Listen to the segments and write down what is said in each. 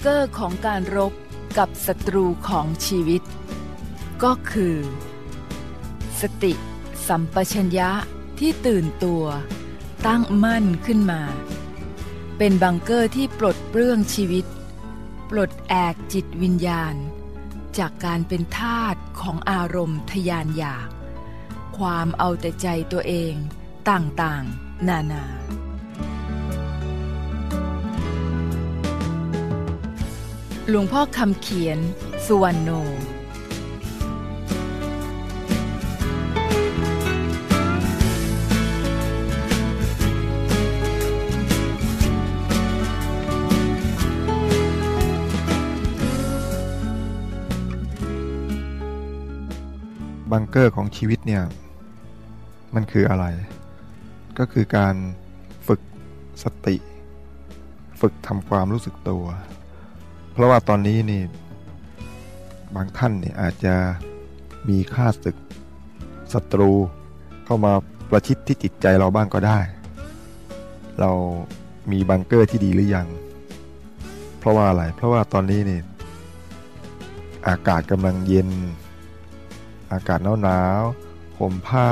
เกอร์ของการรบกับศัตรูของชีวิต ก็คือ สติสัมปชัญญะที่ตื่นตัว ตั้งมั่นขึ้นมา เป็นบังเกอร์ที่ปลดเปลื้องชีวิต ปลดแอกจิตวิญญาณ จากการเป็นทาสของอารมณ์ทยานอยาก ความเอาแต่ใจตัวเองต่างๆ นานา หลวงพ่อคำเขียน สุวรรณโน บังเกอร์ของชีวิตเนี่ย มันคืออะไร ก็คือการฝึกสติ ฝึกทำความรู้สึกตัว เพราะว่าตอนนี้นี่บางท่านเนี่ยอาจจะมีค่าศึกศัตรูเข้ามาประชิดที่จิตใจเราบ้างก็ได้ เรามีบังเกอร์ที่ดีหรือยัง เพราะว่าอะไร เพราะว่าตอนนี้นี่อากาศกำลังเย็น อากาศหนาวหนาวห่มผ้า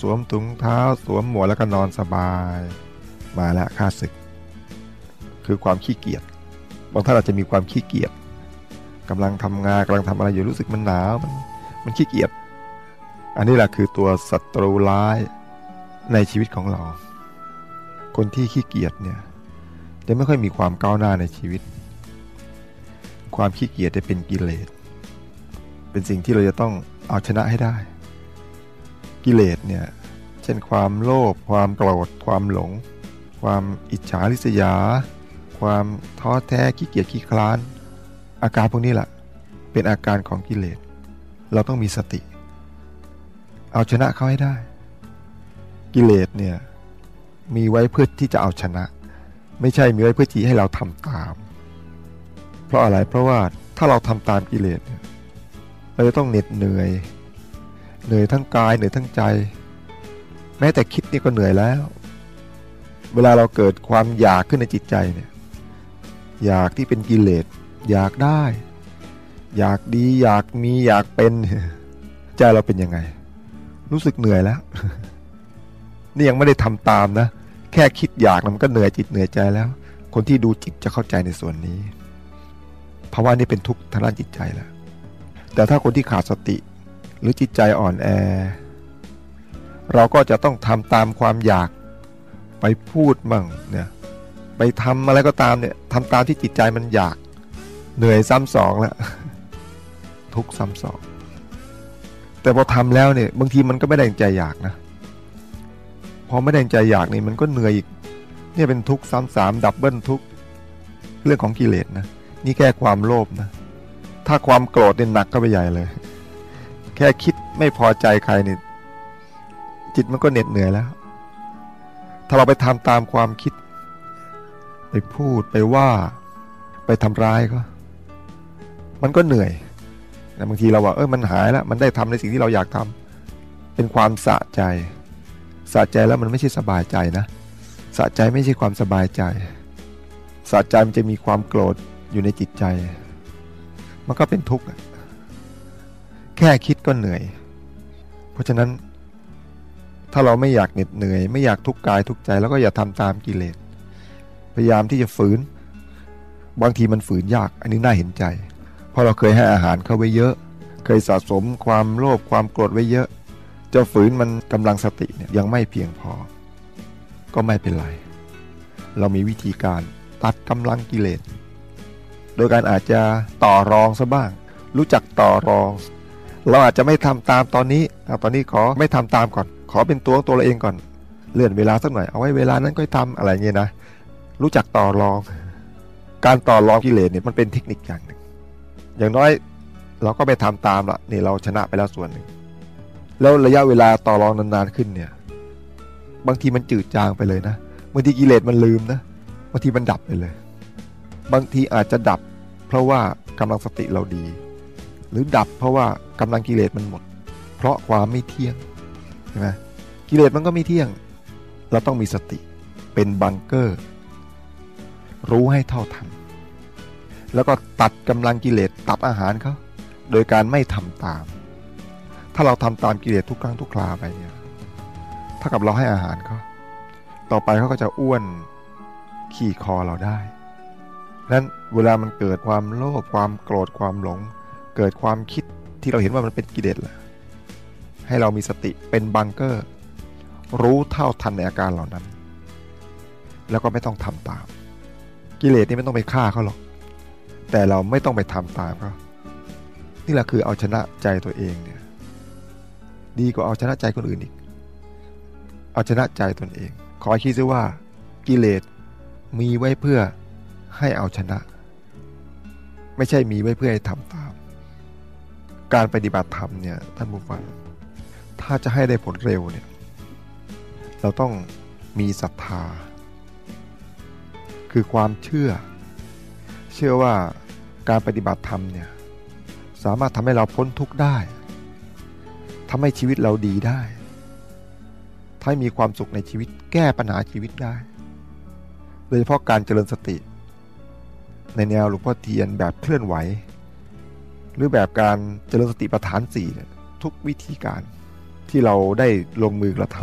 สวมถุงเท้า สวมหมวกแล้วก็นอนสบาย มาล้วค่าศึก คือความขี้เกียจ บางท่านอาจจะมีความขี้เกียจกำลังทำงานกำลังทำอะไรอยู่รู้สึกมันหนาวมันมันขี้เกียจอันนี้แหละคือตัวศัตรูร้ายในชีวิตของเรา คนที่ขี้เกียจเนี่ยจะไม่ค่อยมีความก้าวหน้าในชีวิต ความขี้เกียจจะเป็นกิเลส เป็นสิ่งที่เราจะต้องเอาชนะให้ได้ กิเลสเนี่ยเช่นความโลภความโกรธความหลง ความอิจฉาริษยา ความท้อแท้ขี้เกียจขี้คลาน อาการพวกนี้แหละเป็นอาการของกิเลส เราต้องมีสติ เอาชนะเขาให้ได้ กิเลสเนี่ยมีไว้เพื่อที่จะเอาชนะ ไม่ใช่มีไว้เพื่อที่ให้เราทำตาม เพราะอะไรเพราะว่าถ้าเราทำตามกิเลสเราจะต้องเหน็ดเหนื่อยเหนื่อยทั้งกายเหนื่อยทั้งใจ แม้แต่คิดนี่ก็เหนื่อยแล้ว เวลาเราเกิดความอยากขึ้นในจิตใจเนี่ย อยากที่เป็นกิเลสอยากได้ อยากดีอยากมีอยากเป็นใจเราเป็นยังไง รู้สึกเหนื่อยแล้ว นี่ยังไม่ได้ทำตามนะ แค่คิดอยากมันก็เหนื่อยจิตเหนื่อยใจแล้ว คนที่ดูจิตจะเข้าใจในส่วนนี้เพราะว่านี่เป็นทุกข์ทางด้านจิตใจแล้ว แต่ถ้าคนที่ขาดสติหรือจิตใจอ่อนแอ เราก็จะต้องทำตามความอยากไปพูดมั่งเนี่ย ไปทำอะไรก็ตามเนี่ยทำตามที่จิตใจมันอยากเหนื่อยซ้ำสองแล้วทุกซ้ำสอง แต่พอทำแล้วเนี่ยบางทีมันก็ไม่ได้ใจอยากนะพอไม่ได้ใจอยากนี่มันก็เหนื่อยอีกเนี่ยเป็นทุกซ้ำสามดับเบิลทุกเรื่องของกิเลสนะนี่แค่ความโลภนะถ้าความโกรธเนี่ยหนักก็ไปใหญ่เลย แค่คิดไม่พอใจใครนี่จิตมันก็เหน็ดเหนื่อยแล้ว ถ้าเราไปทำตามความคิด ไปพูดไปว่า ไปทำร้ายก็มันก็เหนื่อยนะบางทีเราว่าเออมันหายแล้ว มันได้ทำในสิ่งที่เราอยากทำเป็นความสะใจ สะใจแล้วมันไม่ใช่สบายใจนะ สะใจไม่ใช่ความสบายใจ สะใจมันจะมีความโกรธอยู่ในจิตใจ มันก็เป็นทุกข์แค่คิดก็เหนื่อย เพราะฉะนั้น ถ้าเราไม่อยากเหน็ดเหนื่อย ไม่อยากทุกข์กายทุกข์ใจ แล้วก็อย่าทำตามกิเลส พยายามที่จะฝืน บางทีมันฝืนยาก อันนี้น่าเห็นใจ เพราะเราเคยให้อาหารเขาไว้เยอะ เคยสะสมความโลภความโกรธไว้เยอะ จะฝืนมันกำลังสติเนี่ยยังไม่เพียงพอ ก็ไม่เป็นไร เรามีวิธีการตัดกำลังกิเลส โดยการอาจจะต่อรองซะบ้าง รู้จักต่อรอง เราอาจจะไม่ทำตามตอนนี้อตอนนี้ขอไม่ทำตามก่อน ขอเป็นตัวของตัวเราเองก่อนเลื่อนเวลาสักหน่อยเอาไว้เวลานั้นก็ทำอะไรเงี้ยนะ รู้จักต่อรอง การต่อรองกิเลสเนี่ยมันเป็นเทคนิคอย่างหนึ่ง อย่างน้อยเราก็ไปทำตามละนี่เราชนะไปแล้วส่วนหนึ่ง แล้วระยะเวลาต่อรองนานๆขึ้นเนี่ย บางทีมันจืดจางไปเลยนะบางทีกิเลสมันลืมนะบางทีมันดับไปเลย บางทีอาจจะดับ เพราะว่ากำลังสติเราดี หรือดับเพราะว่ากำลังกิเลสมันหมด เพราะความไม่เที่ยงใช่ไหมกิเลสมันก็ไม่เที่ยง เราต้องมีสติเป็นบังเกอร์ รู้ให้เท่าทัน แล้วก็ตัดกำลังกิเลสตัดอาหารเขาโดยการไม่ทำตาม ถ้าเราทำตามกิเลสทุกครั้งทุกคราไปเนี่ยถ้ากับเราให้อาหารเขาต่อไปเขาก็จะอ้วนขี่คอเราได้นั้นเวลามันเกิดความโลภความโกรธความหลง เกิดความคิดที่เราเห็นว่ามันเป็นกิเลสแหละให้เรามีสติเป็นบังเกอร์ รู้เท่าทันในอาการเหล่านั้น แล้วก็ไม่ต้องทำตาม กิเลสนี่ไม่ต้องไปฆ่าเขาหรอก แต่เราไม่ต้องไปทำตามเขานี่แหละคือเอาชนะใจตัวเองเนี่ยดีกว่าเอาชนะใจคนอื่นอีก เอาชนะใจตนเอง ขอคิดซิว่า กิเลสมีไว้เพื่อให้เอาชนะ ไม่ใช่มีไว้เพื่อให้ทำตาม การปฏิบัติธรรมเนี่ยท่านผู้ฟังถ้าจะให้ได้ผลเร็วเนี่ยเราต้องมีศรัทธา คือความเชื่อ เชื่อว่าการปฏิบัติธรรมเนี่ยสามารถทำให้เราพ้นทุกข์ได้ทำให้ชีวิตเราดีได้ทำให้มีความสุขในชีวิตแก้ปัญหาชีวิตได้ โดยเฉพาะการเจริญสติ ในแนวหลวงพ่อเทียนแบบเคลื่อนไหว หรือแบบการเจริญสติปัฏฐานสี่ทุกวิธีการที่เราได้ลงมือกระท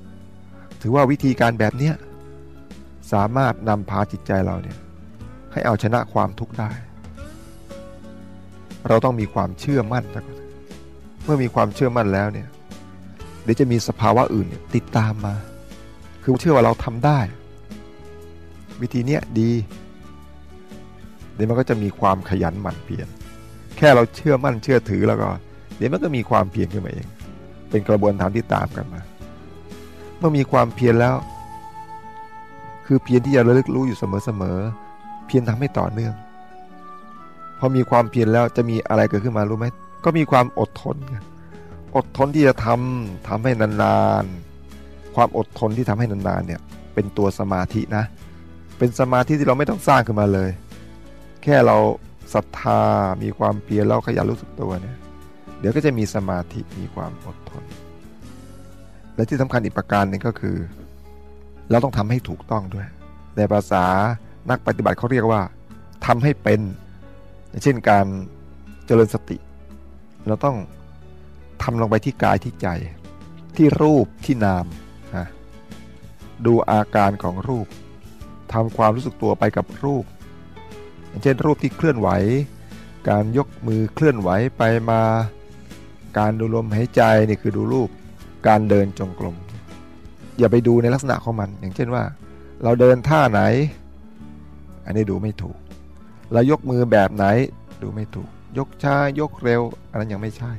ำถือว่าวิธีการแบบนี้ สามารถนำพาจิตใจเราเนี่ยให้เอาชนะความทุกข์ได้ เราต้องมีความเชื่อมั่นนะเมื่อมีความเชื่อมั่นแล้วเนี่ยเดี๋ยวจะมีสภาวะอื่นเนี่ยติดตามมา คือเชื่อว่าเราทำได้ วิธีเนี้ยดีเดี๋ยวมันก็จะมีความขยันหมั่นเพียรแค่เราเชื่อมั่นเชื่อถือแล้วก็ เดี๋ยวมันก็มีความเพียรขึ้นมาเอง เป็นกระบวนการที่ตามกันมา เมื่อมีความเพียรแล้ว คือเพียรที่จะระลึกรู้อยู่เสมอๆเพียรทำให้ต่อเนื่อง พอมีความเพียรแล้วจะมีอะไรเกิดขึ้นมารู้ไหมก็มีความอดทน อดทนที่จะทำทำให้นานๆ ความอดทนที่ทำให้นานๆเนี่ยเป็นตัวสมาธินะ เป็นสมาธิที่เราไม่ต้องสร้างขึ้นมาเลย แค่เราศรัทธา มีความเพียรแล้วขยันรู้สึกตัวเนี่ย เดี๋ยวก็จะมีสมาธิ มีความอดทน และที่สำคัญอีกประการหนึ่งก็คือ เราต้องทำให้ถูกต้องด้วย ในภาษานักปฏิบัติเขาเรียกว่าทำให้เป็น เช่นการเจริญสติ เราต้องทำลงไปที่กายที่ใจ ที่รูปที่นามนะดูอาการของรูปทำความรู้สึกตัวไปกับรูป เช่นรูปที่เคลื่อนไหว การยกมือเคลื่อนไหวไปมา การดูลมหายใจนี่คือดูรูป การเดินจงกรม อย่าไปดูในลักษณะของมัน อย่างเช่นว่า เราเดินท่าไหน อันนี้ดูไม่ถูก เรายกมือแบบไหนดูไม่ถูก ยกช้ายกเร็ว อันนั้นยังไม่ใช่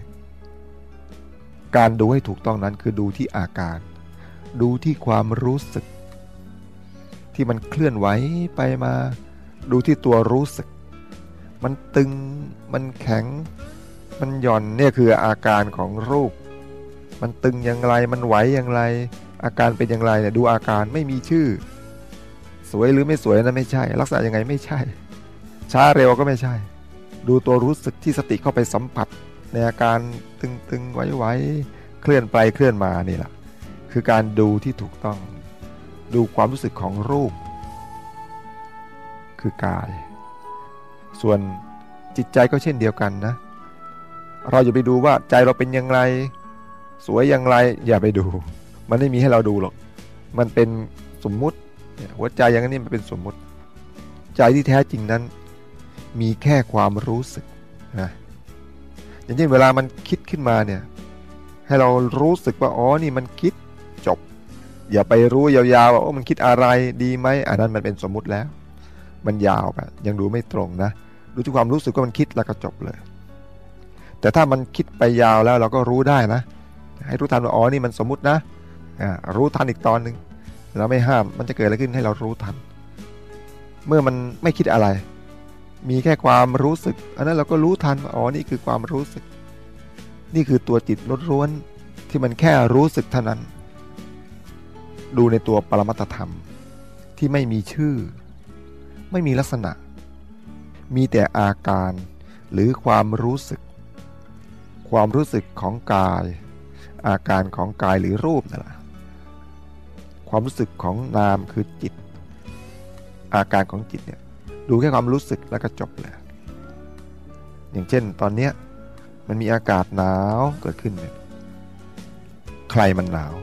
การดูให้ถูกต้องนั้นคือดูที่อาการ ดูที่ความรู้สึก ที่มันเคลื่อนไหวไปมา ดูที่ตัวรู้สึก มันตึงมันแข็ง มันหย่อนเนี่ยคืออาการของรูปมันตึงอย่างไร มันไหวอย่างไร อาการเป็นอย่างไรเนี่ยดูอาการไม่มีชื่อ สวยหรือไม่สวยนะไม่ใช่ ลักษณะยังไงไม่ใช่ ช้าเร็วก็ไม่ใช่ ดูตัวรู้สึกที่สติเข้าไปสัมผัส ในอาการตึงๆไหวๆเคลื่อนไปเคลื่อนมานี่แหละคือการดูที่ถูกต้อง ดูความรู้สึกของรูป คือกาย ส่วนจิตใจก็เช่นเดียวกันนะ เราอย่าไปดูว่าใจเราเป็นอย่างไร สวยอย่างไรอย่าไปดู มันไม่มีให้เราดูหรอก มันเป็นสมมุติหัวใจอย่างนี้มันเป็นสมมุติ ใจที่แท้จริงนั้น มีแค่ความรู้สึกนะอย่างเช่นเวลามันคิดขึ้นมาเนี่ย ให้เรารู้สึกว่าอ๋อนี่มันคิดจบ อย่าไปรู้ยาวๆว่าโอ้มันคิดอะไรดีไหมอันนั้นมันเป็นสมมุติแล้ว มันยาวไปยังดูไม่ตรงนะดูที่ความรู้สึกว่ามันคิดแล้วก็จบเลย แต่ถ้ามันคิดไปยาวแล้วเราก็รู้ได้นะ ให้รู้ทันว่าอ๋อนี่มันสมมตินะ รู้ทันอีกตอนหนึ่งเราไม่ห้ามมันจะเกิดอะไรขึ้นให้เรารู้ทัน เมื่อมันไม่คิดอะไร มีแค่ความรู้สึก อันนั้นเราก็รู้ทันอ๋อนี่คือความรู้สึก นี่คือตัวจิตล้วนๆที่มันแค่รู้สึกเท่านั้น ดูในตัวปรมัตธรรม ที่ไม่มีชื่อ ไม่มีลักษณะ มีแต่อาการหรือความรู้สึก ความรู้สึกของกาย อาการของกายหรือรูปนั่นแหละ ความรู้สึกของนามคือจิต อาการของจิตเนี่ยดูแค่ความรู้สึกแล้วก็จบเลยอย่างเช่นตอนเนี้ยมันมีอากาศหนาวเกิดขึ้นเนี่ยใครมันหนาว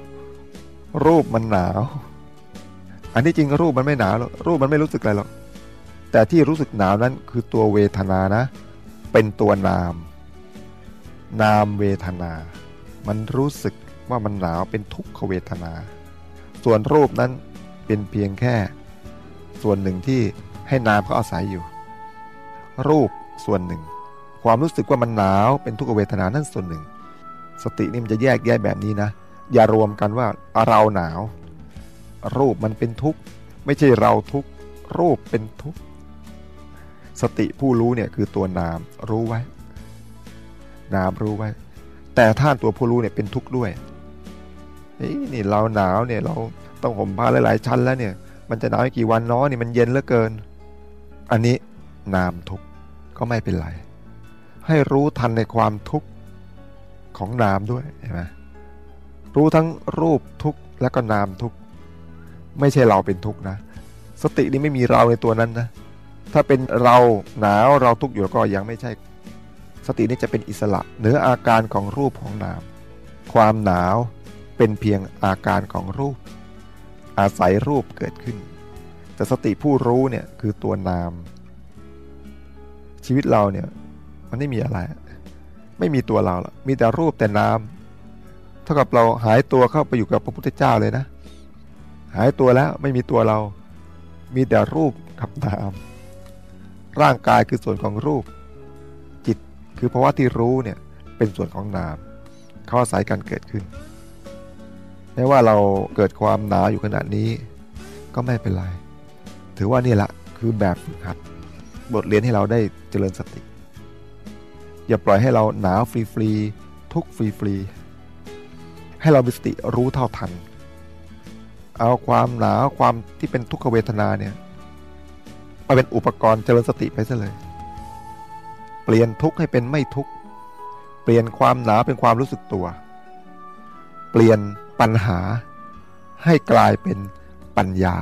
รูปมันหนาว อันที่จริงรูปมันไม่หนาวหรอกรูปมันไม่รู้สึกอะไรหรอกแต่ที่รู้สึกหนาวนั้นคือตัวเวทนานะ เป็นตัวนาม นามเวทนา มันรู้สึกว่ามันหนาวเป็นทุกขเวทนา ส่วนรูปนั้นเป็นเพียงแค่ ส่วนหนึ่งที่ให้นามเขาอาศัยอยู่ รูปส่วนหนึ่ง ความรู้สึกว่ามันหนาวเป็นทุกขเวทนานั่นส่วนหนึ่ง สตินี่มันจะแยกแยะแบบนี้นะ อย่ารวมกันว่าเราหนาว รูปมันเป็นทุกข์ไม่ใช่เราทุกข์รูปเป็นทุกข์สติผู้รู้เนี่ยคือตัวนามรู้ไว้ นามรู้ไว้ แต่ท่านตัวผู้รู้เนี่ยเป็นทุกข์ด้วย นี่เราหนาวเนี่ยเราต้องห่มผ้าหลาย ๆ ชั้นแล้วเนี่ย มันจะหนาวกี่วันน้อนี่มันเย็นเหลือเกิน อันนี้นามทุกข์ก็ไม่เป็นไร ให้รู้ทันในความทุกข์ของนามด้วยเห็นไหมรู้ทั้งรูปทุกข์แล้วก็นามทุกข์ไม่ใช่เราเป็นทุกข์นะ สตินี้ไม่มีเราในตัวนั้นนะ ถ้าเป็นเราหนาวเราทุกข์อยู่ก็ยังไม่ใช่ สตินี้จะเป็นอิสระเหนืออาการของรูปของนาม ความหนาว เป็นเพียงอาการของรูป อาศัยรูปเกิดขึ้น แต่สติผู้รู้เนี่ยคือตัวนาม ชีวิตเราเนี่ยมันไม่มีอะไร ไม่มีตัวเราละมีแต่รูปแต่นามเท่ากับเราหายตัวเข้าไปอยู่กับพระพุทธเจ้าเลยนะ หายตัวแล้วไม่มีตัวเรา มีแต่รูปกับนาม ร่างกายคือส่วนของรูป จิตคือภาวะที่รู้เนี่ยเป็นส่วนของนามเขาอาศัยกันเกิดขึ้น แม้ว่าเราเกิดความหนาวอยู่ขณะนี้ ก็ไม่เป็นไร ถือว่านี่แหละคือแบบฝึกหัด บทเรียนให้เราได้เจริญสติ อย่าปล่อยให้เราหนาวฟรีๆทุกฟรีๆให้เรามีสติรู้เท่าทัน เอาความหนาวความที่เป็นทุกขเวทนาเนี่ยมาเป็นอุปกรณ์เจริญสติไปซะเลย เปลี่ยนทุกข์ให้เป็นไม่ทุกข์ เปลี่ยนความหนาวเป็นความรู้สึกตัว เปลี่ยน ปัญหาให้กลายเป็นปัญญา